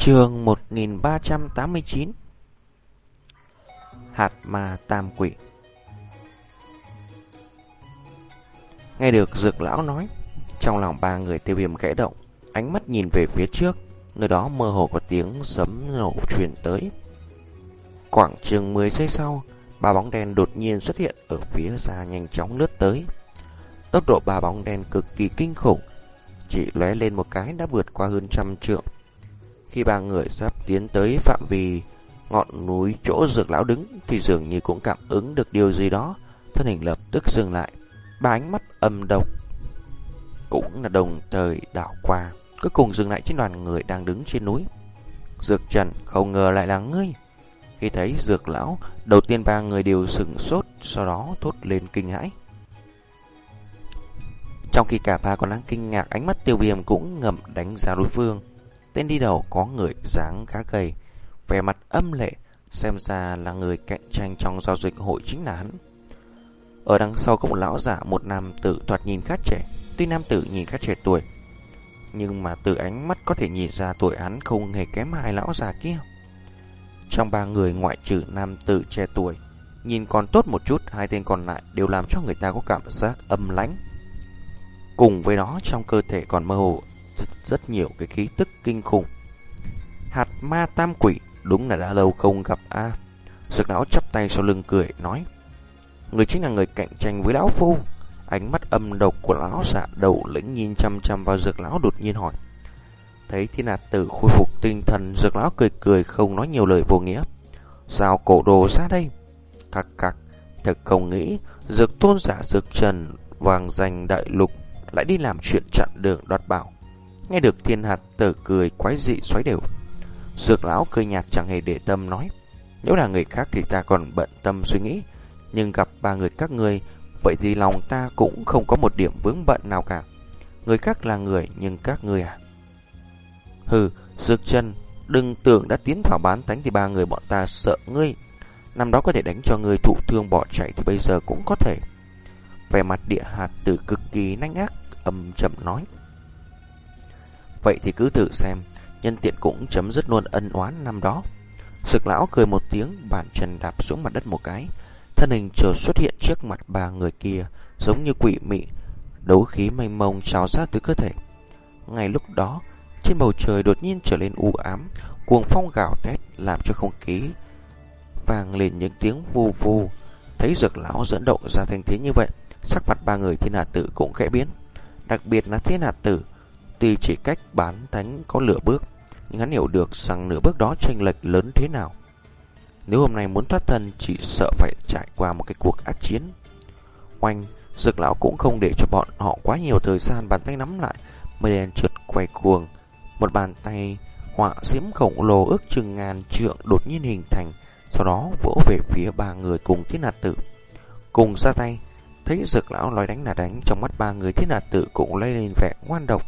Trường 1389 Hạt ma tam quỷ. Nghe được dược lão nói, Trong lòng ba người tiêu viêm kẽ động, Ánh mắt nhìn về phía trước, Nơi đó mơ hồ có tiếng sấm nổ truyền tới. Quảng trường 10 giây sau, Ba bóng đen đột nhiên xuất hiện Ở phía xa nhanh chóng lướt tới. Tốc độ ba bóng đen cực kỳ kinh khủng, Chỉ lóe lên một cái đã vượt qua hơn trăm trượng khi ba người sắp tiến tới phạm vi ngọn núi chỗ dược lão đứng thì dường như cũng cảm ứng được điều gì đó, thân hình lập tức dừng lại, ba ánh mắt âm độc cũng là đồng thời đảo qua, cuối cùng dừng lại trên đoàn người đang đứng trên núi. Dược Trần không ngờ lại là ngươi. Khi thấy dược lão, đầu tiên ba người đều sừng sốt, sau đó thốt lên kinh hãi. Trong khi cả ba còn đang kinh ngạc, ánh mắt tiêu viêm cũng ngầm đánh giá đối phương. Tên đi đầu có người dáng khá gầy, vẻ mặt âm lệ, xem ra là người cạnh tranh trong giao dịch hội chính là hắn. Ở đằng sau có một lão giả một nam tử thoạt nhìn khá trẻ, tuy nam tử nhìn khá trẻ tuổi, nhưng mà từ ánh mắt có thể nhìn ra tuổi hắn không hề kém hai lão già kia. Trong ba người ngoại trừ nam tử trẻ tuổi, nhìn còn tốt một chút, hai tên còn lại đều làm cho người ta có cảm giác âm lãnh. Cùng với đó trong cơ thể còn mơ hồ rất nhiều cái khí tức kinh khủng. Hạt ma tam quỷ đúng là đã lâu không gặp a. À. Dược lão chắp tay sau lưng cười nói: "Người chính là người cạnh tranh với lão phu." Ánh mắt âm độc của lão giả đầu lĩnh nhìn chăm chăm vào dược lão đột nhiên hỏi: Thấy thiên hạt tử khôi phục tinh thần, dược lão cười cười không nói nhiều lời vô nghĩa. Sao cổ đồ ra đây? Cặc cặc, thật không nghĩ, dược tôn giả dược trần, vàng danh đại lục, lại đi làm chuyện chặn đường đoạt bảo. Nghe được thiên hạt tử cười quái dị xoáy đều. Dược lão cười nhạt chẳng hề để tâm nói. Nếu là người khác thì ta còn bận tâm suy nghĩ. Nhưng gặp ba người các ngươi, vậy thì lòng ta cũng không có một điểm vướng bận nào cả. Người khác là người, nhưng các ngươi à? Hừ, dược chân, đừng tưởng đã tiến vào bán tánh thì ba người bọn ta sợ ngươi. Năm đó có thể đánh cho ngươi thụ thương bỏ chạy thì bây giờ cũng có thể. Về mặt địa hạt tử cực kỳ nhanh ác, âm chậm nói. Vậy thì cứ tự xem, nhân tiện cũng chấm dứt luôn ân oán năm đó. Sực lão cười một tiếng, bàn chân đạp xuống mặt đất một cái. Thân hình chợt xuất hiện trước mặt ba người kia, giống như quỷ mị, đấu khí mênh mông trào ra từ cơ thể. Ngay lúc đó, trên bầu trời đột nhiên trở lên u ám, cuồng phong gào thét làm cho không khí vang lên những tiếng vù vù Thấy dược lão dẫn động ra thành thế như vậy, sắc mặt ba người thiên hạ tử cũng khẽ biến. Đặc biệt là thiên hạ tử, Tuy chỉ cách bán thánh có nửa bước, nhưng hắn hiểu được rằng nửa bước đó chênh lệch lớn thế nào. Nếu hôm nay muốn thoát thân chỉ sợ phải trải qua một cái cuộc ác chiến. Oanh, dực lão cũng không để cho bọn họ quá nhiều thời gian bàn tay nắm lại, mây đen trượt quay cuồng. Một bàn tay họa diễm khổng lồ ước chừng ngàn trượng đột nhiên hình thành, sau đó vỗ về phía ba người cùng thiên nạt tử. Cùng ra tay, thấy dực lão nói đánh là đánh, trong mắt ba người thiên nạt tử cũng lây lên vẻ ngoan độc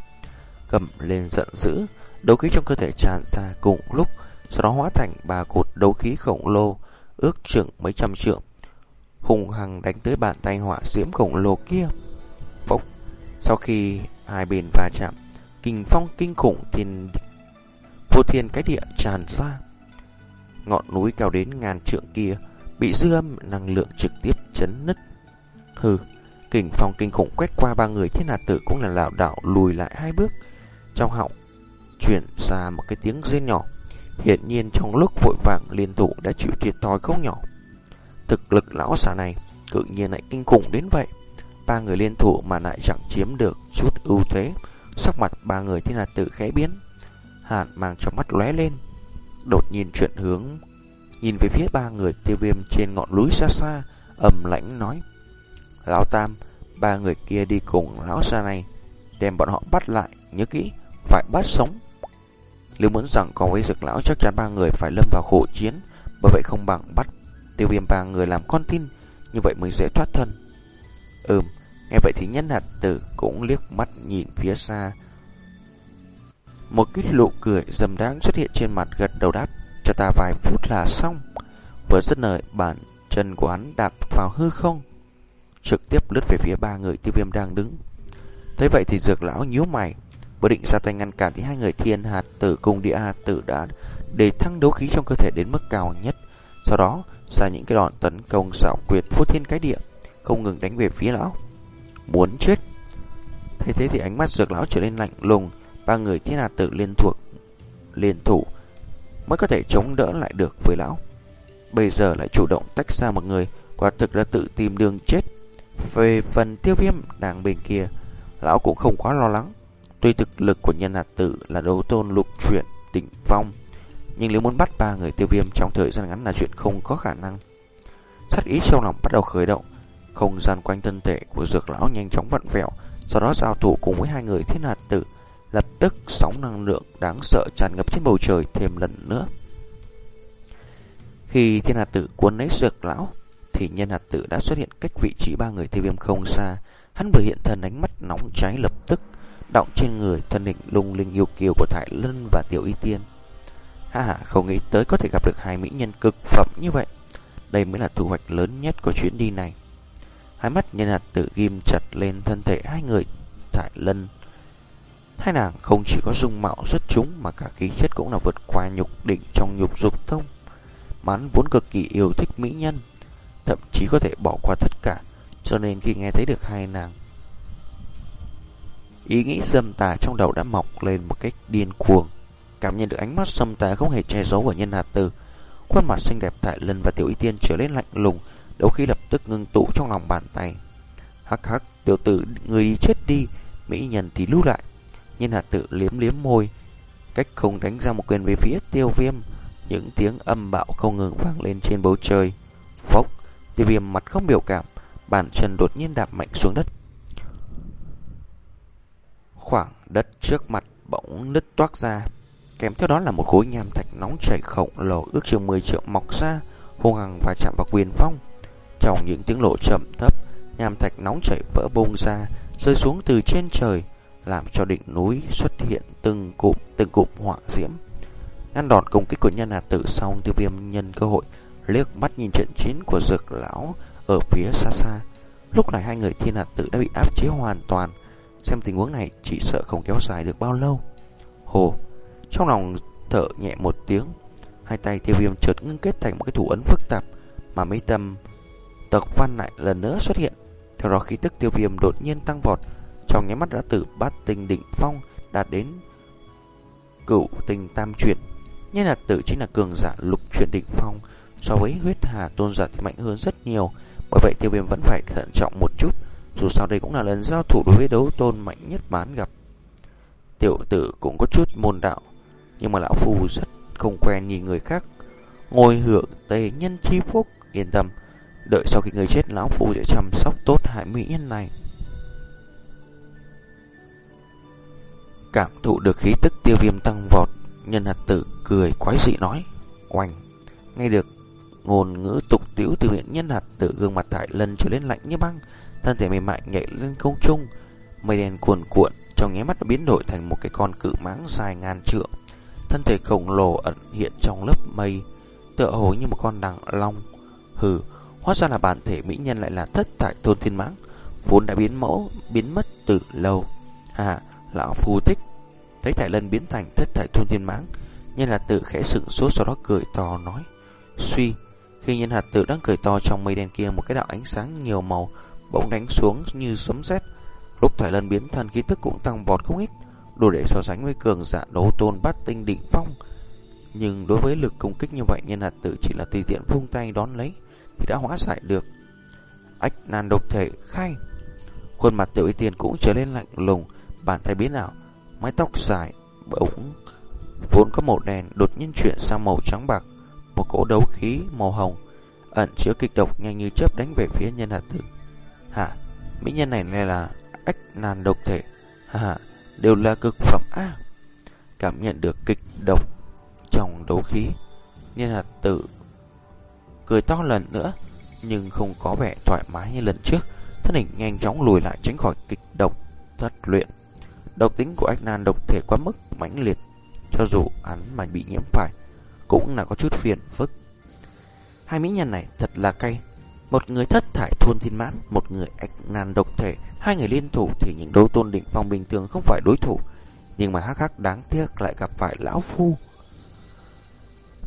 gầm lên giận dữ, đấu khí trong cơ thể tràn ra cùng lúc, sau đó hóa thành ba cột đấu khí khổng lồ, ước chừng mấy trăm trượng, hùng hằng đánh tới bàn tay hỏa diễm khổng lồ kia. Phốc, sau khi hai bên va chạm, kình phong kinh khủng thiên vô thiên cái địa tràn ra. Ngọn núi cao đến ngàn trượng kia bị dư âm năng lượng trực tiếp chấn nứt. Hừ, kình phong kinh khủng quét qua ba người thiên hạt tử cũng là lảo đảo lùi lại hai bước. Trong họng chuyển ra một cái tiếng rên nhỏ. Hiện nhiên trong lúc vội vàng liên tục đã chịu thiệt thòi không nhỏ. Thực lực lão xà này tự nhiên lại kinh khủng đến vậy. Ba người liên thủ mà lại chẳng chiếm được chút ưu thế. Sắc mặt ba người thế là tự khẽ biến. Hàn mang trong mắt lóe lên. Đột nhiên chuyển hướng. Nhìn về phía ba người tiêu viêm trên ngọn núi xa xa. ầm lãnh nói. Lão Tam, ba người kia đi cùng lão xa này. Đem bọn họ bắt lại, nhớ kỹ phải bắt sống. Nếu muốn rằng có với dược lão chắc chắn ba người phải lâm vào khổ chiến, bởi vậy không bằng bắt tiêu viêm ba người làm con tin, như vậy mới dễ thoát thân. Ừm, nghe vậy thì nhân hạt tử cũng liếc mắt nhìn phía xa. Một cái lộ cười dầm đáng xuất hiện trên mặt gật đầu đáp, cho ta vài phút là xong. Vừa dứt lời, bản chân của hắn đạp vào hư không, trực tiếp lướt về phía ba người tiêu viêm đang đứng. Thế vậy thì dược lão nhíu mày, Vừa định ra tay ngăn cản thì hai người thiên hạt tử cùng địa hạt tử đã để thăng đấu khí trong cơ thể đến mức cao nhất. Sau đó ra những cái đòn tấn công xảo quyệt phô thiên cái địa, không ngừng đánh về phía lão. Muốn chết. Thế thế thì ánh mắt dược lão trở nên lạnh lùng, ba người thiên hạt tử liên thuộc liên thủ mới có thể chống đỡ lại được với lão. Bây giờ lại chủ động tách ra một người, quả thực là tự tìm đường chết. Về phần tiêu viêm đang bên kia, lão cũng không quá lo lắng. Tuy thực lực của nhân hạt tử là đấu tôn lục truyện đỉnh phong, nhưng nếu muốn bắt ba người tiêu viêm trong thời gian ngắn là chuyện không có khả năng. Sát ý trong lòng bắt đầu khởi động, không gian quanh thân thể của dược lão nhanh chóng vặn vẹo, sau đó giao thủ cùng với hai người thiên hạt tử, lập tức sóng năng lượng đáng sợ tràn ngập trên bầu trời thêm lần nữa. Khi thiên hạt tử cuốn lấy dược lão, thì nhân hạt tử đã xuất hiện cách vị trí ba người tiêu viêm không xa. Hắn vừa hiện thân ánh mắt nóng cháy lập tức, động trên người thân hình lung linh yêu kiều của Thải Lân và Tiểu Y Tiên. Ha ha, không nghĩ tới có thể gặp được hai mỹ nhân cực phẩm như vậy. Đây mới là thu hoạch lớn nhất của chuyến đi này. Hai mắt nhân hạt tự ghim chặt lên thân thể hai người Thải Lân. Hai nàng không chỉ có dung mạo xuất chúng mà cả khí chất cũng là vượt qua nhục định trong nhục dục thông. Mán vốn cực kỳ yêu thích mỹ nhân, thậm chí có thể bỏ qua tất cả, cho nên khi nghe thấy được hai nàng Ý nghĩ dâm tà trong đầu đã mọc lên một cách điên cuồng. Cảm nhận được ánh mắt dâm tà không hề che giấu của nhân hạt tử. Khuôn mặt xinh đẹp tại lần và tiểu y tiên trở lên lạnh lùng, đấu khí lập tức ngưng tụ trong lòng bàn tay. Hắc hắc, tiểu tử người đi chết đi, mỹ nhân thì lưu lại. Nhân hạt tử liếm liếm môi, cách không đánh ra một quyền về phía tiêu viêm. Những tiếng âm bạo không ngừng vang lên trên bầu trời. Phốc, tiêu viêm mặt không biểu cảm, bàn chân đột nhiên đạp mạnh xuống đất. Khoảng đất trước mặt bỗng nứt toác ra, kèm theo đó là một khối nham thạch nóng chảy khổng lồ ước chừng 10 triệu mọc ra, hung hăng và chạm vào quyền phong. Trong những tiếng lộ chậm thấp, nham thạch nóng chảy vỡ bung ra, rơi xuống từ trên trời, làm cho đỉnh núi xuất hiện từng cụm từng cụm hỏa diễm. Ngăn đòn công kích của nhân hạt tử xong, tiêu viêm nhân cơ hội liếc mắt nhìn trận chiến của dược lão ở phía xa xa. Lúc này hai người thiên hạt tử đã bị áp chế hoàn toàn, Xem tình huống này, chỉ sợ không kéo dài được bao lâu. Hồ, Trong lòng thở nhẹ một tiếng, Hai tay tiêu viêm chợt ngưng kết thành một cái thủ ấn phức tạp Mà mấy tâm Tật văn lại lần nữa xuất hiện. Theo đó khí tức tiêu viêm đột nhiên tăng vọt, Trong nháy mắt đã từ bát tinh đỉnh phong Đạt đến Cửu tinh tam chuyển. Nhân là tử chính là cường giả lục chuyển đỉnh phong, So với huyết hà tôn giả thì mạnh hơn rất nhiều. Bởi vậy tiêu viêm vẫn phải thận trọng một chút dù sao đây cũng là lần giao thủ đối với đấu tôn mạnh nhất bán gặp. Tiểu tử cũng có chút môn đạo, nhưng mà lão phu rất không quen nhìn người khác. Ngồi hưởng tề nhân chi phúc, yên tâm. Đợi sau khi người chết lão phu sẽ chăm sóc tốt hại mỹ nhân này. Cảm thụ được khí tức tiêu viêm tăng vọt, nhân hạt tử cười quái dị nói. Oanh, nghe được ngôn ngữ tục tiểu từ miệng nhân hạt tử gương mặt thải lần trở lên lạnh như băng, thân thể mềm mại nhảy lên không trung, mây đen cuồn cuộn trong nháy mắt đã biến đổi thành một cái con cự mãng dài ngàn trượng. Thân thể khổng lồ ẩn hiện trong lớp mây, tựa hồ như một con đằng long. Hừ, hóa ra là bản thể mỹ nhân lại là thất tại thôn thiên mãng, vốn đã biến mẫu biến mất từ lâu. À, lão phu thích. Thấy Thải Lân biến thành thất tại thôn thiên mãng, nhân hạt tử khẽ sững sốt sau đó cười to nói: "Suy." Khi nhân hạt tử đang cười to trong mây đen kia một cái đạo ánh sáng nhiều màu bỗng đánh xuống như sấm sét. Lúc Thái Lân biến thân khí tức cũng tăng vọt không ít, đủ để so sánh với cường giả đấu tôn bát tinh đỉnh phong. Nhưng đối với lực công kích như vậy, nhân hạt tử chỉ là tùy tiện vung tay đón lấy thì đã hóa giải được. Ách nan độc thể khai. Khuôn mặt tiểu y tiên cũng trở lên lạnh lùng, bàn tay biến ảo, mái tóc dài, bỗng vốn có màu đen đột nhiên chuyển sang màu trắng bạc, một cỗ đấu khí màu hồng ẩn chứa kịch độc nhanh như chớp đánh về phía nhân hạt tử. Hả? Mỹ nhân này này là ách nan độc thể. Hả? Đều là cực phẩm A. cảm nhận được kịch độc trong đấu khí. Nhân hạt tử cười to lần nữa, nhưng không có vẻ thoải mái như lần trước. Thân hình nhanh chóng lùi lại tránh khỏi kịch độc thất luyện. Độc tính của ách nan độc thể quá mức mãnh liệt. Cho dù hắn mà bị nhiễm phải, cũng là có chút phiền phức. Hai mỹ nhân này thật là cay. Một người thất thải thôn thiên mãn, một người ạch nan độc thể, hai người liên thủ thì những đấu tôn định phong bình thường không phải đối thủ. Nhưng mà hắc hắc đáng tiếc lại gặp phải lão phu.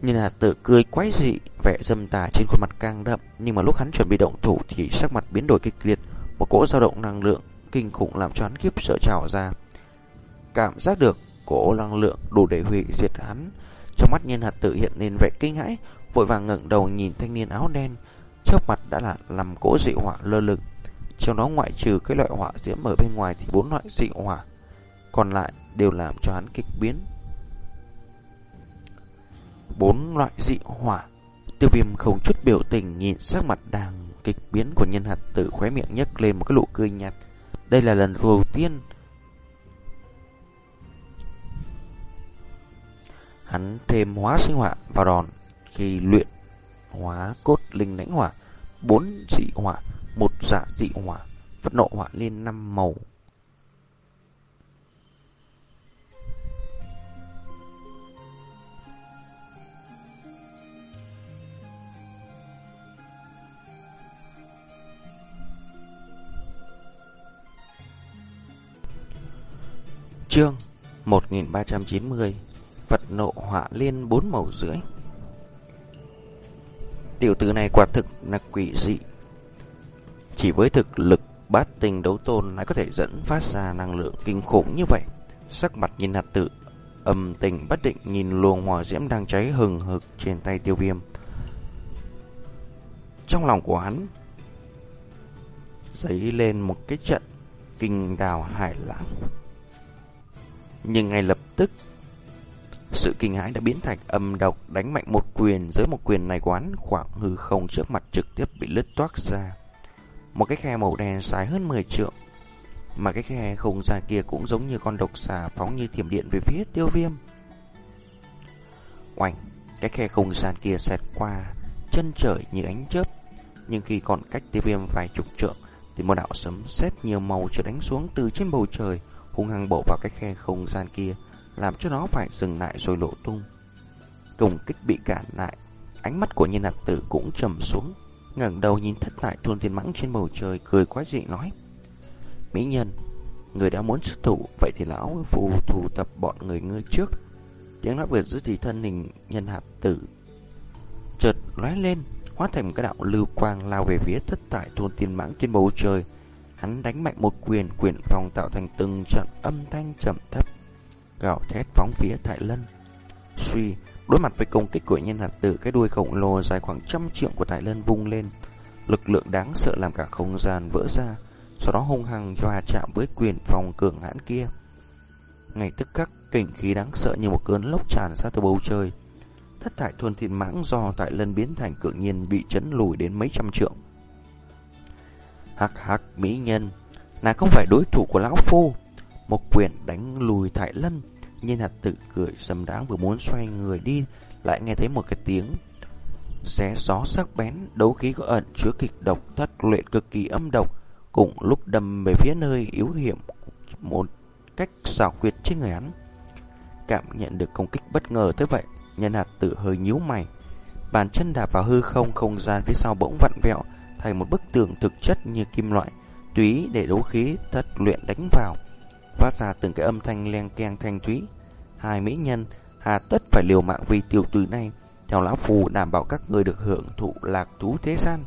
Nhân hạt tử cười quái dị, vẻ dâm tà trên khuôn mặt càng đậm, nhưng mà lúc hắn chuẩn bị động thủ thì sắc mặt biến đổi kịch liệt, một cỗ dao động năng lượng kinh khủng làm cho hắn khiếp sợ trào ra. Cảm giác được cỗ năng lượng đủ để hủy diệt hắn, trong mắt nhân hạt tử hiện lên vẻ kinh hãi, vội vàng ngẩng đầu nhìn thanh niên áo đen, trước mặt đã là làm cỗ dị hỏa lơ lửng. Trong đó ngoại trừ cái loại hỏa diễm ở bên ngoài thì bốn loại dị hỏa còn lại đều làm cho hắn kịch biến. Bốn loại dị hỏa Tiêu viêm không chút biểu tình nhìn sắc mặt đang kịch biến của nhân hạt tử khóe miệng nhấc lên một cái nụ cười nhạt. Đây là lần đầu tiên hắn thêm hóa sinh hỏa vào đòn khi luyện hóa cốt linh lãnh hỏa, bốn dị hỏa, một giả dị hỏa, phẫn nộ hỏa lên năm màu. Chương 1390 Phật nộ hỏa liên bốn màu rưỡi. Tiểu tử này quả thực là quỷ dị. Chỉ với thực lực bát tinh đấu tôn lại có thể dẫn phát ra năng lượng kinh khủng như vậy. Sắc mặt nhìn hạt tự Âm tình bất định nhìn luồng hỏa diễm đang cháy hừng hực trên tay tiêu viêm. Trong lòng của hắn, dấy lên một cái trận kinh đào hải lãng. Nhưng ngay lập tức sự kinh hãi đã biến thành âm độc Đánh mạnh một quyền Dưới một quyền này quán khoảng hư không trước mặt trực tiếp bị lứt toác ra. Một cái khe màu đen dài hơn 10 trượng. Mà cái khe không gian kia cũng giống như con độc xà Phóng như thiểm điện về phía tiêu viêm. Oanh Cái khe không gian kia xẹt qua Chân trời như ánh chớp. Nhưng khi còn cách tiêu viêm vài chục trượng Thì một đạo sấm sét nhiều màu trở đánh xuống từ trên bầu trời hung hăng bổ vào cái khe không gian kia, làm cho nó phải dừng lại rồi lộ tung. Cùng kích bị cản lại, ánh mắt của nhân hạt tử cũng trầm xuống, ngẩng đầu nhìn thất tại thôn thiên mãng trên bầu trời, cười quá dị nói. Mỹ nhân, người đã muốn xuất thủ, vậy thì lão phù thủ tập bọn người ngươi trước. Tiếng nói vừa dứt thì thân hình nhân hạt tử chợt lóe lên, hóa thành một cái đạo lưu quang lao về phía thất tại thôn thiên mãng trên bầu trời, Hắn đánh mạnh một quyền, quyền phòng tạo thành từng trận âm thanh trầm thấp, gào thét phóng phía Thái Lân. Suy, đối mặt với công kích của nhân hạt tử, cái đuôi khổng lồ dài khoảng trăm triệu của Thái Lân vung lên, lực lượng đáng sợ làm cả không gian vỡ ra, sau đó hung hăng cho chạm với quyền phòng cường hãn kia. Ngay tức khắc, kình khí đáng sợ như một cơn lốc tràn ra từ bầu trời. Thất thải thuần thịt mãng do tại lân biến thành cự nhiên bị chấn lùi đến mấy trăm trượng. Hắc hắc mỹ nhân Nàng không phải đối thủ của lão phu Một quyền đánh lùi Thải Lân Nhiên hạt tự cười sầm đáng vừa muốn xoay người đi Lại nghe thấy một cái tiếng Xé gió sắc bén Đấu khí có ẩn chứa kịch độc Thất luyện cực kỳ âm độc Cùng lúc đâm về phía nơi yếu hiểm Một cách xảo quyệt trên người hắn Cảm nhận được công kích bất ngờ tới vậy Nhân hạt tự hơi nhíu mày Bàn chân đạp vào hư không Không gian phía sau bỗng vặn vẹo thành một bức tường thực chất như kim loại, túy để đấu khí thất luyện đánh vào, phát ra từng cái âm thanh len keng thanh thúy. Hai mỹ nhân hà tất phải liều mạng vì tiểu tử này, theo lão phù đảm bảo các người được hưởng thụ lạc thú thế gian.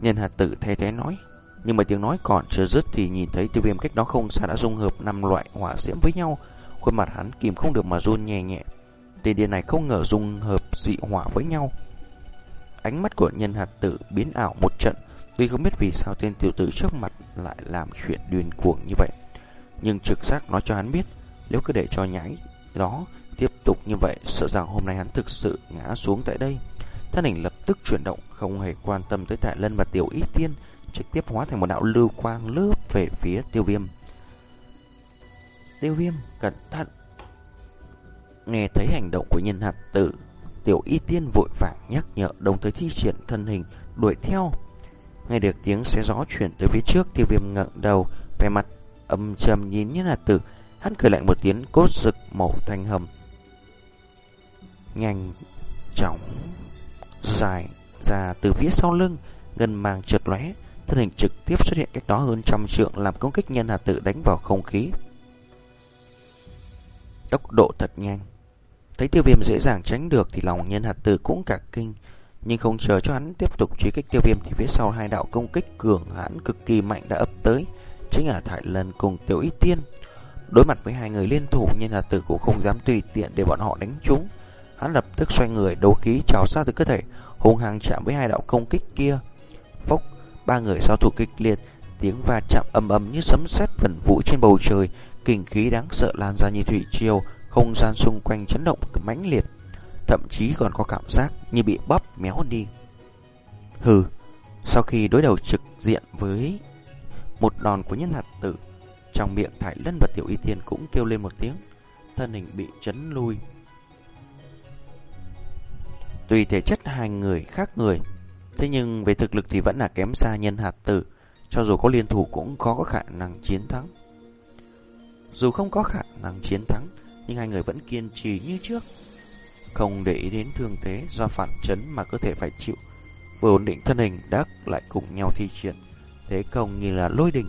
Nhân hạt tử thay thế nói, nhưng mà tiếng nói còn chưa dứt thì nhìn thấy tiêu viêm cách đó không xa đã dung hợp năm loại hỏa diễm với nhau, khuôn mặt hắn kìm không được mà run nhẹ nhẹ. Tên điên này không ngờ dung hợp dị hỏa với nhau, Ánh mắt của nhân hạt tử biến ảo một trận Tuy không biết vì sao tên tiểu tử trước mặt lại làm chuyện điên cuồng như vậy Nhưng trực giác nói cho hắn biết nếu cứ để cho nhãi đó tiếp tục như vậy Sợ rằng hôm nay hắn thực sự ngã xuống tại đây. Thân hình lập tức chuyển động Không hề quan tâm tới Tại Lân và Tiểu Y Tiên Trực tiếp hóa thành một đạo lưu quang lướt về phía tiêu viêm. Tiêu viêm cẩn thận. Nghe thấy hành động của nhân hạt tử Tiểu y tiên vội vàng nhắc nhở đồng thời thi triển thân hình đuổi theo. Nghe được tiếng xe gió chuyển tới phía trước tiêu viêm ngẩng đầu, vẻ mặt âm trầm nhìn nhân hạt tử, hắn cười lạnh một tiếng cốt rực màu thanh hầm. Nhanh chóng dài ra từ phía sau lưng, ngân màng trượt lóe, thân hình trực tiếp xuất hiện cách đó hơn trăm trượng làm công kích nhân hạt tự đánh vào không khí. tốc độ thật nhanh. Thấy tiêu viêm dễ dàng tránh được thì lòng nhân hạt tử cũng cả kinh. Nhưng không chờ cho hắn tiếp tục truy kích tiêu viêm thì phía sau hai đạo công kích cường hãn cực kỳ mạnh đã ập tới. Chính là Thải Lân cùng Tiểu Y Tiên. Đối mặt với hai người liên thủ nhân hạt tử cũng không dám tùy tiện để bọn họ đánh trúng. Hắn lập tức xoay người đấu khí trào ra từ cơ thể, hung hăng chạm với hai đạo công kích kia. Phốc, ba người giao thủ kịch liệt, tiếng va chạm âm âm như sấm sét vần vũ trên bầu trời, kinh khí đáng sợ lan ra như thủy triều, không gian xung quanh chấn động mãnh liệt, thậm chí còn có cảm giác như bị bóp méo đi. Hừ, sau khi đối đầu trực diện với một đòn của nhân hạt tử, trong miệng Thải Lân và Tiểu Y Tiên cũng kêu lên một tiếng, thân hình bị chấn lui. Tùy thể chất hai người khác người, thế nhưng về thực lực thì vẫn là kém xa nhân hạt tử, cho dù có liên thủ cũng khó có khả năng chiến thắng. Dù không có khả năng chiến thắng, nhưng hai người vẫn kiên trì như trước. Không để ý đến thương thế do phản chấn mà cơ thể phải chịu. Vừa ổn định thân hình đắc lại cùng nhau thi triển. Thế công như là lôi đình.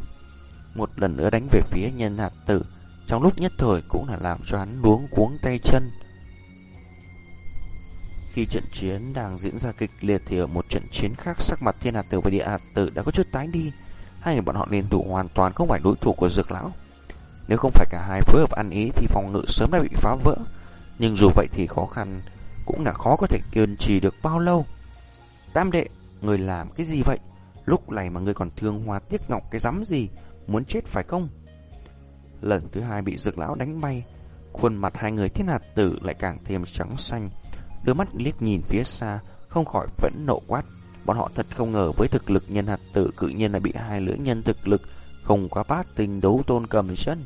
Một lần nữa đánh về phía nhân hạt tử. Trong lúc nhất thời cũng là làm cho hắn luống cuống tay chân. Khi trận chiến đang diễn ra kịch liệt thì ở một trận chiến khác sắc mặt thiên hạt tử và địa hạt tử đã có chút tái đi. Hai người bọn họ liên thủ hoàn toàn không phải đối thủ của dược lão. Nếu không phải cả hai phối hợp ăn ý thì phòng ngự sớm đã bị phá vỡ. Nhưng dù vậy thì khó khăn cũng là khó có thể kiên trì được bao lâu. Tam đệ, người làm cái gì vậy? Lúc này mà người còn thương hoa tiếc ngọc cái rắm gì? Muốn chết phải không? Lần thứ hai bị dược lão đánh bay, khuôn mặt hai người thiên hạt tử lại càng thêm trắng xanh. Đưa mắt liếc nhìn phía xa, không khỏi vẫn nộ quát. Bọn họ thật không ngờ với thực lực nhân hạt tử cự nhiên lại bị hai lưỡi nhân thực lực không quá bát tình đấu tôn cầm chân.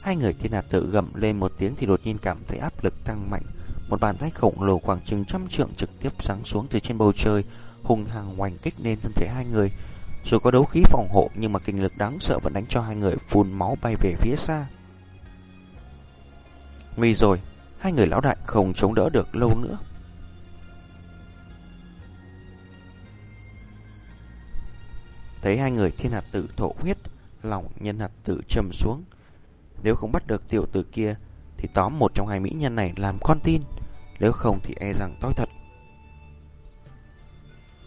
Hai người thiên hạt tử gầm lên một tiếng thì đột nhiên cảm thấy áp lực tăng mạnh. Một bàn tay khổng lồ khoảng chừng trăm trượng trực tiếp sáng xuống từ trên bầu trời, hùng hằng hoành kích lên thân thể hai người. Dù có đấu khí phòng hộ nhưng mà kinh lực đáng sợ vẫn đánh cho hai người phun máu bay về phía xa. Nguy rồi, hai người lão đại không chống đỡ được lâu nữa. Thấy hai người thiên hạt tử thổ huyết, lòng nhân hạt tử trầm xuống. Nếu không bắt được tiểu tử kia, thì tóm một trong hai mỹ nhân này làm con tin. Nếu không thì e rằng tối thật.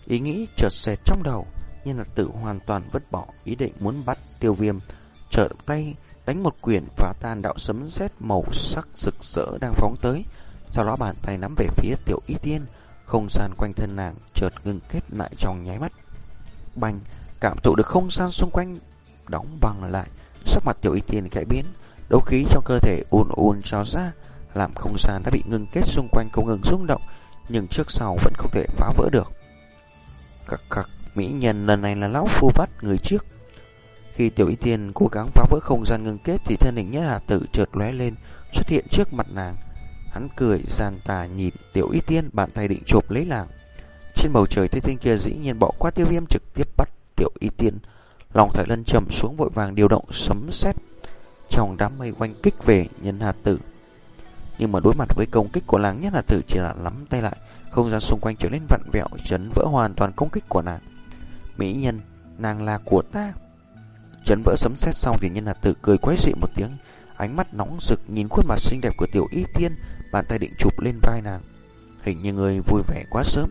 Ý nghĩ chợt xẹt trong đầu, nhân là tử hoàn toàn vứt bỏ ý định muốn bắt tiêu viêm. Trở tay đánh một quyền phá tan đạo sấm sét màu sắc rực rỡ đang phóng tới. Sau đó bàn tay nắm về phía tiểu y tiên, không gian quanh thân nàng chợt ngưng kết lại trong nháy mắt. Bành, cảm thụ được không gian xung quanh đóng băng lại, sắc mặt tiểu y tiên cải biến, đấu khí trong cơ thể ùn ùn trào ra, làm không gian đã bị ngưng kết xung quanh không ngừng rung động, nhưng trước sau vẫn không thể phá vỡ được. Cặc cặc, mỹ nhân lần này là lão phu bắt người trước. Khi tiểu y tiên cố gắng phá vỡ không gian ngưng kết thì thân hình nhất hạ tử chợt lóe lên, xuất hiện trước mặt nàng. Hắn cười gian tà nhìn tiểu y tiên bàn tay định chụp lấy nàng. Trên bầu trời thế tinh kia dĩ nhiên bỏ qua tiêu viêm trực tiếp bắt tiểu y tiên. Lòng thải lân trầm xuống vội vàng điều động sấm sét trong đám mây quanh kích về nhân hạt tử. Nhưng mà đối mặt với công kích của nàng nhất hạt tử chỉ là lắm tay lại, không gian xung quanh trở nên vặn vẹo, chấn vỡ hoàn toàn công kích của nàng. Mỹ nhân, nàng là của ta. Chấn vỡ sấm sét xong thì nhân hạt tử cười quái dị một tiếng, ánh mắt nóng rực nhìn khuôn mặt xinh đẹp của tiểu y tiên, bàn tay định chụp lên vai nàng. Hình như người vui vẻ quá sớm.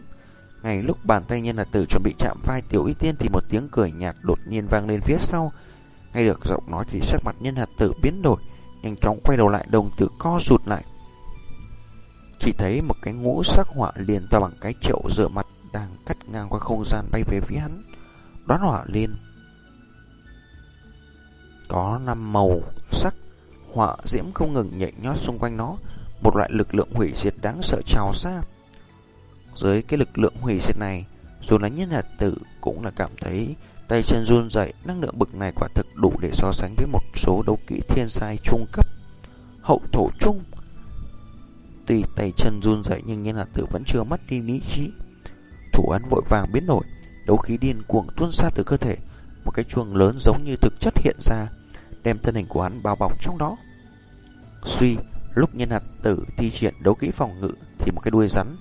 Ngay lúc bàn tay nhân hạt tử chuẩn bị chạm vai tiểu y tiên thì một tiếng cười nhạt đột nhiên vang lên phía sau. Ngay được giọng nói thì sắc mặt nhân hạt tử biến đổi, nhanh chóng quay đầu lại đồng tử co rụt lại. Chỉ thấy một cái ngũ sắc họa liền to bằng cái chậu rửa mặt đang cắt ngang qua không gian bay về phía hắn. Đoán họa liên có năm màu sắc họa diễm không ngừng nhảy nhót xung quanh nó, một loại lực lượng hủy diệt đáng sợ trào ra. Dưới cái lực lượng hủy diệt này, dù là nhân hạt tử cũng là cảm thấy tay chân run rẩy, năng lượng bực này quả thực đủ để so sánh với một số đấu kỹ thiên sai trung cấp. Hậu thổ trung. Tuy tay chân run rẩy nhưng nhân hạt tử vẫn chưa mất đi lý trí. Thủ ấn vội vàng biến đổi, đấu khí điên cuồng tuôn ra từ cơ thể, một cái chuông lớn giống như thực chất hiện ra, đem thân hình của hắn bao bọc trong đó. Suy, lúc nhân hạt tử thi triển đấu kỹ phòng ngự thì một cái đuôi rắn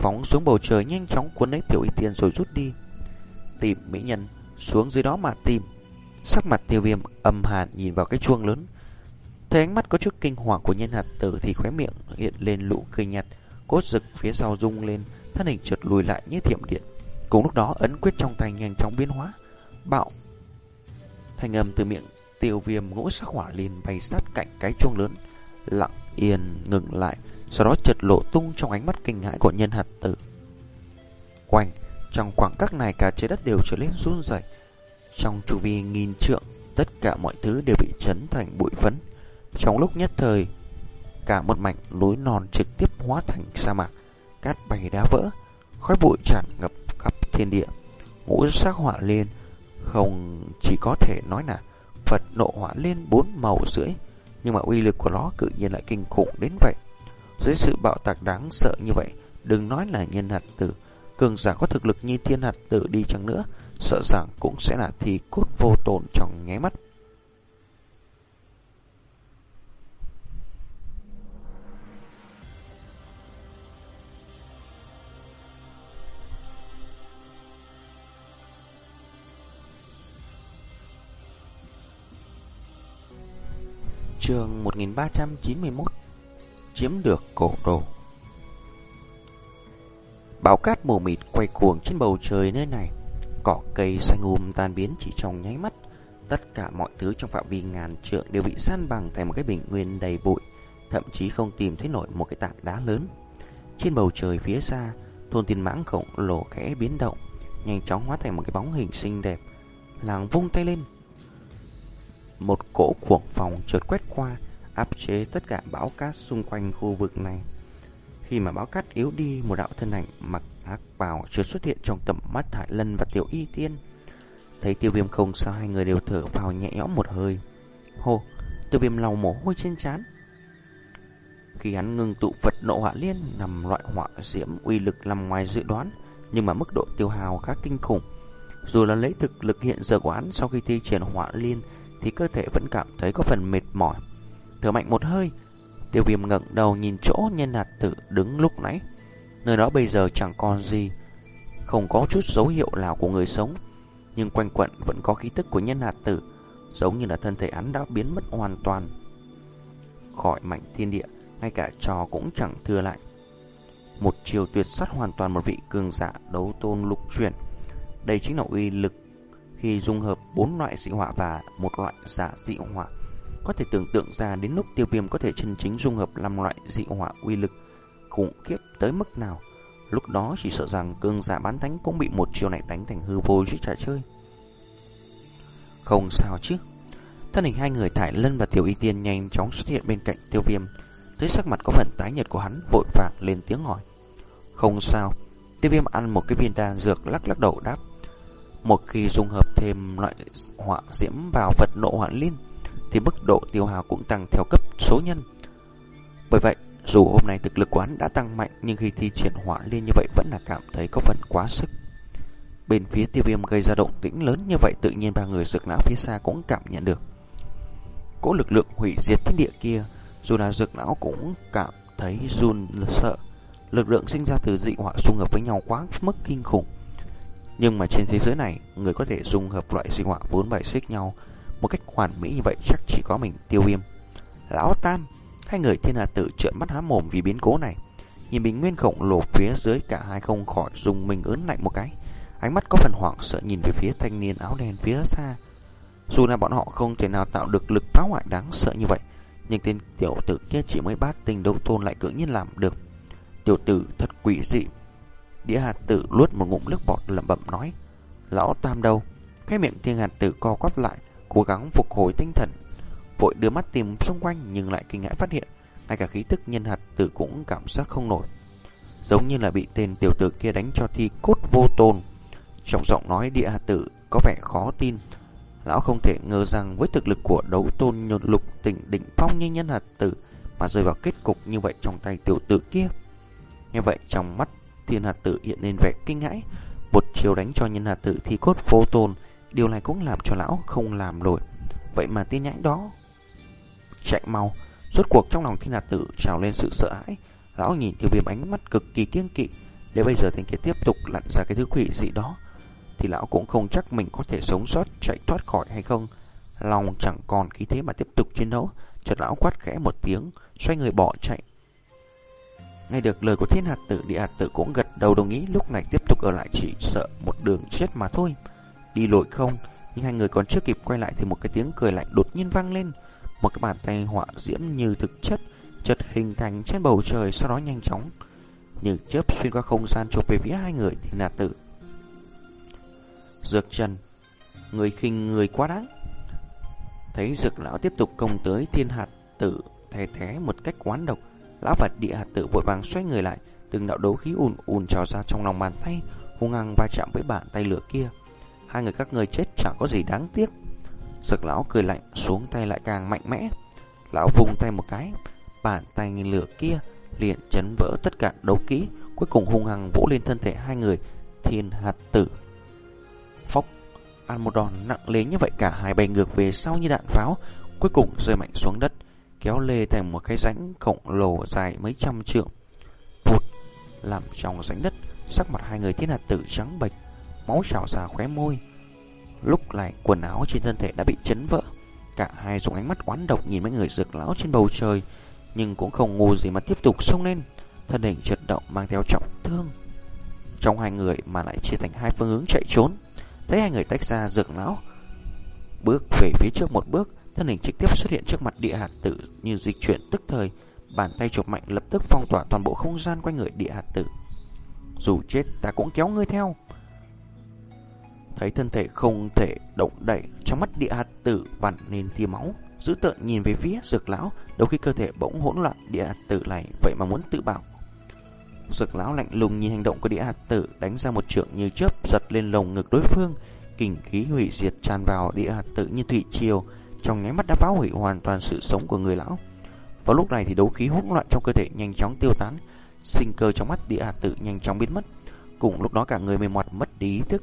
phóng xuống bầu trời nhanh chóng cuốn lấy tiểu y tiên rồi rút đi. Tìm mỹ nhân xuống dưới đó mà tìm. Sắc mặt tiêu viêm âm hàn nhìn vào cái chuông lớn. Thấy ánh mắt có chút kinh hoàng của nhân hạt tử thì khóe miệng hiện lên lũ cười nhạt, cốt rực phía sau rung lên, thân hình trượt lùi lại như thiểm điện. Cùng lúc đó ấn quyết trong tay nhanh chóng biến hóa, bạo. Thanh âm từ miệng tiêu viêm ngũ sắc hỏa liền bay sát cạnh cái chuông lớn, lặng yên ngừng lại, sau đó trượt lộ tung trong ánh mắt kinh hãi của nhân hạt tử. Quanh, trong khoảng cách này cả trái đất đều trở lên run rẩy. Trong chu vi nghìn trượng, tất cả mọi thứ đều bị chấn thành bụi phấn. Trong lúc nhất thời, cả một mảnh núi non trực tiếp hóa thành sa mạc, cát bay đá vỡ, khói bụi tràn ngập khắp thiên địa. Ngũ sắc hỏa liên không chỉ có thể nói là Phật nộ hỏa liên bốn màu rưỡi, nhưng mà uy lực của nó tự nhiên lại kinh khủng đến vậy. Dưới sự bạo tạc đáng sợ như vậy, đừng nói là nhân hạt tử, cường giả có thực lực như thiên hạt tử đi chăng nữa, sợ rằng cũng sẽ là thi cốt vô tổn trong nháy mắt. Trường 1391 Chiếm được cổ đồ Bão cát mù mịt quay cuồng trên bầu trời nơi này, Cỏ cây xanh um tan biến chỉ trong nháy mắt. Tất cả mọi thứ trong phạm vi ngàn trượng đều bị san bằng thành một cái bình nguyên đầy bụi, Thậm chí không tìm thấy nổi một cái tảng đá lớn. Trên bầu trời phía xa, Thôn tiền mãng khổng lồ khẽ biến động, Nhanh chóng hóa thành một cái bóng hình xinh đẹp. Làng vung tay lên một cỗ cuồng phòng chợt quét qua, áp chế tất cả bão cát xung quanh khu vực này. Khi mà bão cát yếu đi, một đạo thân ảnh mặc ác bào chợt xuất hiện trong tầm mắt Thải Lân và Tiểu Y Tiên. Thấy Tiêu Viêm không sao hai người đều thở vào nhẹ nhõm một hơi. Hô, Tiêu Viêm lau mồ hôi trên trán. Khi hắn ngừng tụ vật nộ hỏa liên nằm loại hỏa diễm uy lực nằm ngoài dự đoán, nhưng mà mức độ tiêu hào khá kinh khủng. Dù là lấy thực lực hiện giờ của hắn sau khi thi triển hỏa liên thì cơ thể vẫn cảm thấy có phần mệt mỏi. Thở mạnh một hơi, tiêu viêm ngẩng đầu nhìn chỗ nhân hạt tử đứng lúc nãy. Nơi đó bây giờ chẳng còn gì, không có chút dấu hiệu nào của người sống, nhưng quanh quẩn vẫn có khí tức của nhân hạt tử, giống như là thân thể hắn đã biến mất hoàn toàn. Khỏi mạnh thiên địa, ngay cả trò cũng chẳng thừa lại. Một chiều tuyệt sát hoàn toàn một vị cường giả đấu tôn lục chuyển. Đây chính là uy lực khi dung hợp bốn loại dị hỏa và một loại giả dị hỏa. Có thể tưởng tượng ra đến lúc tiêu viêm có thể chân chính dung hợp năm loại dị hỏa uy lực, khủng khiếp tới mức nào. Lúc đó chỉ sợ rằng cương giả bán thánh cũng bị một chiêu này đánh thành hư vô chứ trò chơi. Không sao chứ. Thân hình hai người Thải Lân và Tiểu Y Tiên nhanh chóng xuất hiện bên cạnh tiêu viêm. Thấy sắc mặt có phần tái nhật của hắn, vội vàng lên tiếng hỏi. Không sao. Tiêu viêm ăn một cái viên đan dược lắc lắc đầu đáp. Một khi dung hợp thêm loại hỏa diễm vào vật nộ hỏa liên thì mức độ tiêu hao cũng tăng theo cấp số nhân. Bởi vậy, dù hôm nay thực lực quán đã tăng mạnh nhưng khi thi triển hỏa liên như vậy vẫn là cảm thấy có phần quá sức. Bên phía tiêu viêm gây ra động tĩnh lớn như vậy tự nhiên ba người dược não phía xa cũng cảm nhận được. Cỗ lực lượng hủy diệt thiên địa kia, dù là dược não cũng cảm thấy run sợ. Lực lượng sinh ra từ dị hỏa xung hợp với nhau quá mức kinh khủng. Nhưng mà trên thế giới này, người có thể dung hợp loại sinh hỏa vốn bài xích nhau một cách hoàn mỹ như vậy chắc chỉ có mình tiêu viêm. Lão Tam, hai người thiên hạ tự trợn mắt há mồm vì biến cố này. Nhìn bình nguyên khổng lồ phía dưới cả hai không khỏi dùng mình ớn lạnh một cái. Ánh mắt có phần hoảng sợ nhìn về phía thanh niên áo đen phía xa. Dù là bọn họ không thể nào tạo được lực phá hoại đáng sợ như vậy, nhưng tên tiểu tử kia chỉ mới bát tình đấu tôn lại cưỡng nhiên làm được. Tiểu tử thật quỷ dị, Đĩa hạt tử luốt một ngụm nước bọt lẩm bẩm nói, Lão Tam đâu? Cái miệng thiên hạt tử co quắp lại, Cố gắng phục hồi tinh thần. Vội đưa mắt tìm xung quanh Nhưng lại kinh ngãi phát hiện, Ngay cả khí tức nhân hạt tử cũng cảm giác không nổi. Giống như là bị tên tiểu tử kia đánh cho thi cốt vô tôn. Trong giọng nói địa hạt tử Có vẻ khó tin. Lão không thể ngờ rằng với thực lực của đấu tôn nhột lục tỉnh đỉnh phong như nhân hạt tử Mà rơi vào kết cục như vậy trong tay tiểu tử kia. Như vậy trong mắt thiên hạt tử hiện lên vẻ kinh hãi. Một chiều đánh cho nhân hạt tử thi cốt vô tồn, điều này cũng làm cho lão không làm nổi. Vậy mà tiên nhãn đó chạy mau, rốt cuộc trong lòng thiên hạt tử trào lên sự sợ hãi. Lão nhìn tiêu viêm ánh mắt cực kỳ kiêng kỵ. Nếu bây giờ thành kia tiếp tục lặn ra cái thứ quỷ dị đó, thì lão cũng không chắc mình có thể sống sót chạy thoát khỏi hay không. Lòng chẳng còn khí thế mà tiếp tục chiến đấu, Chợt lão quát khẽ một tiếng, xoay người bỏ chạy. Nghe được lời của thiên hạt tử, địa hạt tử cũng gật đầu đồng ý lúc này tiếp tục ở lại chỉ sợ một đường chết mà thôi. Đi lội không, nhưng hai người còn chưa kịp quay lại thì một cái tiếng cười lạnh đột nhiên vang lên. Một cái bàn tay họa diễm như thực chất chợt hình thành trên bầu trời sau đó nhanh chóng như chớp xuyên qua không gian chụp về phía hai người thì hạt tử. Dược Trần, người khinh người quá đáng. Thấy dược lão tiếp tục công tới thiên hạt tử thè thế một cách quán độc, lão vật địa hạt tử vội vàng xoay người lại, từng đạo đấu khí ùn ùn trào ra trong lòng bàn tay, hung hăng va chạm với bàn tay lửa kia. Hai người các người chết chẳng có gì đáng tiếc. sực lão cười lạnh xuống tay lại càng mạnh mẽ. Lão vung tay một cái, bàn tay lửa kia liền chấn vỡ tất cả đấu kỹ, cuối cùng hung hăng vỗ lên thân thể hai người, thiên hạt tử. Phốc, ăn một đòn nặng nề như vậy cả hai bay ngược về sau như đạn pháo, cuối cùng rơi mạnh xuống đất, kéo lê thành một cái rãnh khổng lồ dài mấy trăm trượng. Bụt, làm trong rãnh đất, sắc mặt hai người thiên hạt tử trắng bệch, máu trào ra khóe môi. Lúc này quần áo trên thân thể đã bị chấn vỡ. Cả hai dùng ánh mắt oán độc nhìn mấy người dược lão trên bầu trời, nhưng cũng không ngu gì mà tiếp tục xông lên. Thân hình chật động mang theo trọng thương. Trong hai người mà lại chia thành hai phương hướng chạy trốn. Thấy hai người tách ra dược lão, bước về phía trước một bước, thân hình trực tiếp xuất hiện trước mặt địa hạt tử như dịch chuyển tức thời, bàn tay chụp mạnh lập tức phong tỏa toàn bộ không gian quanh người địa hạt tử. Dù chết ta cũng kéo ngươi theo. Thấy thân thể không thể động đậy, trong mắt địa hạt tử vặn nên tia máu, giữ tợn nhìn về phía dược lão, đầu khi cơ thể bỗng hỗn loạn địa hạt tử này vậy mà muốn tự bảo. Dược lão lạnh lùng nhìn hành động của địa hạt tử đánh ra một trượng như chớp giật lên lồng ngực đối phương, kình khí hủy diệt tràn vào địa hạt tử như thủy triều, trong nháy mắt đã phá hủy hoàn toàn sự sống của người lão. Vào lúc này thì đấu khí hỗn loạn trong cơ thể nhanh chóng tiêu tán, sinh cơ trong mắt địa hạt tử nhanh chóng biến mất. Cùng lúc đó cả người mềm mọt mất đi ý thức.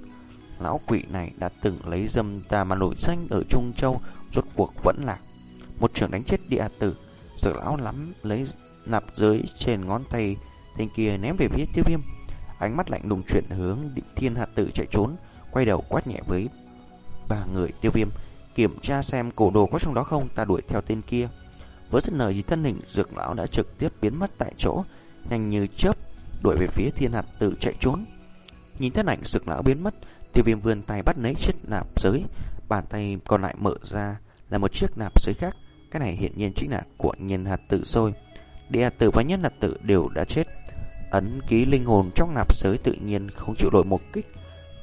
Lão quỷ này đã từng lấy dâm tà mà nổi danh ở Trung Châu, rốt cuộc vẫn lạc. Một trường đánh chết địa hạt tử, sợ lão lắm lấy nạp giới trên ngón tay tên kia ném về phía tiêu viêm. Ánh mắt lạnh lùng chuyển hướng định thiên hạt tử chạy trốn, quay đầu quát nhẹ với ba người tiêu viêm, kiểm tra xem cổ đồ có trong đó không, ta đuổi theo tên kia. Với rất nở thì thân hình dược lão đã trực tiếp biến mất tại chỗ, nhanh như chớp đuổi về phía thiên hạt tử chạy trốn. Nhìn thân ảnh dược lão biến mất, tiêu viêm vươn tay bắt lấy chiếc nạp giới, bàn tay còn lại mở ra là một chiếc nạp giới khác. Cái này hiện nhiên chính là của nhân hạt tử rồi. Địa hạt tử và nhân hạt tử đều đã chết. Ấn ký linh hồn trong nạp giới tự nhiên không chịu nổi một kích.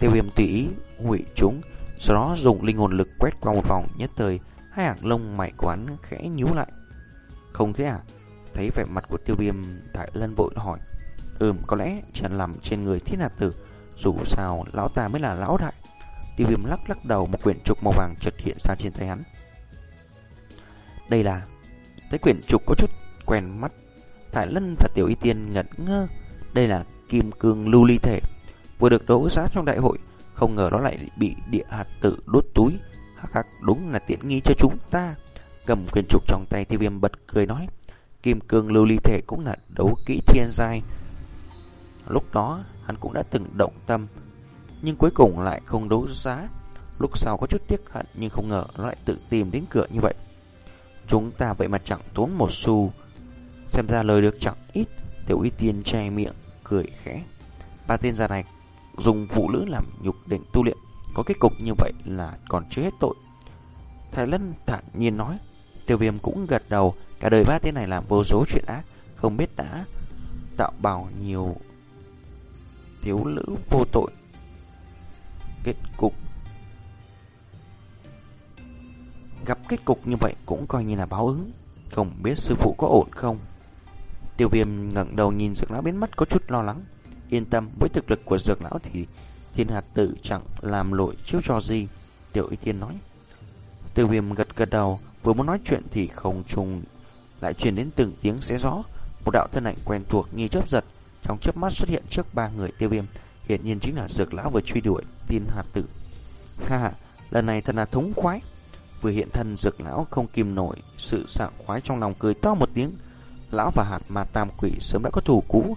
Tiêu viêm tùy ý hủy chúng, sau đó dùng linh hồn lực quét qua một vòng nhất thời, hai hàng lông mày quán khẽ nhíu lại. Không thế à? Thấy vẻ mặt của tiêu viêm, Đại Lân vội hỏi. Ừm, có lẽ chẳng làm trên người thiên hạt tử. Dù sao, lão ta mới là lão đại. Tiêu viêm lắc lắc đầu một quyển trục màu vàng chợt hiện ra trên tay hắn. Đây là... Thấy quyển trục có chút quen mắt. Thải Lân và Tiểu Y Tiên ngẩn ngơ. Đây là kim cương lưu ly thể. Vừa được đấu giá trong đại hội. Không ngờ nó lại bị địa hạt tử đốt túi. Hắc hắc đúng là tiện nghi cho chúng ta. Cầm quyền trục trong tay tiêu viêm bật cười nói. Kim cương lưu ly thể cũng là đấu kỹ thiên giai. Lúc đó hắn cũng đã từng động tâm. Nhưng cuối cùng lại không đấu giá. Lúc sau có chút tiếc hận nhưng không ngờ nó lại tự tìm đến cửa như vậy. Chúng ta vậy mà chẳng tốn một xu. Xem ra lời được chẳng ít, tiểu y tiên che miệng, cười khẽ. Ba tên già này dùng phụ nữ làm nhục định tu luyện, có kết cục như vậy là còn chưa hết tội. Thái Lân thản nhiên nói, tiêu viêm cũng gật đầu, cả đời ba tên này làm vô số chuyện ác, không biết đã tạo bao nhiều thiếu nữ vô tội. Kết cục. Gặp kết cục như vậy cũng coi như là báo ứng. Không biết sư phụ có ổn không? Tiêu viêm ngẩng đầu nhìn sự lão biến mất có chút lo lắng. Yên tâm với thực lực của dược lão thì Thiên hạt tử chẳng làm lội chiếu cho gì Tiểu y tiên nói. Tiêu viêm gật gật đầu Vừa muốn nói chuyện thì không trùng Lại truyền đến từng tiếng xé gió. Một đạo thân ảnh quen thuộc như chớp giật Trong chớp mắt xuất hiện trước ba người tiêu viêm. Hiện nhiên chính là dược lão vừa truy đuổi Thiên hạt tử Ha ha lần này thật là thống khoái. Vừa hiện thân dược lão không kìm nổi sự sảng khoái trong lòng cười to một tiếng. Lão và hạt mà tam quỷ sớm đã có thủ cũ,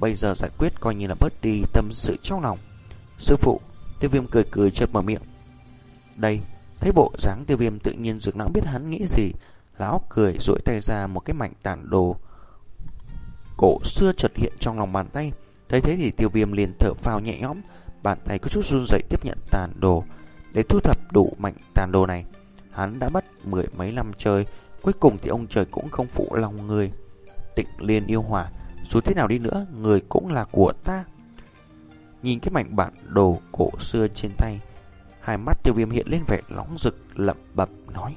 bây giờ giải quyết coi như là bớt đi tâm sự trong lòng. Sư phụ, tiêu viêm cười cười chợt mở miệng. Đây, thấy bộ dáng tiêu viêm tự nhiên dược não biết hắn nghĩ gì, Lão cười duỗi tay ra một cái mảnh tản đồ cổ xưa chợt hiện trong lòng bàn tay. Thấy thế thì tiêu viêm liền thở phào nhẹ nhõm, bàn tay có chút run rẩy tiếp nhận tàn đồ. Để thu thập đủ mảnh tàn đồ này, hắn đã mất mười mấy năm chơi, cuối cùng thì ông trời cũng không phụ lòng người. Tịnh liên yêu hỏa, dù thế nào đi nữa, người cũng là của ta. Nhìn cái mảnh bản đồ cổ xưa trên tay, hai mắt tiêu viêm hiện lên vẻ nóng rực lẩm bẩm nói.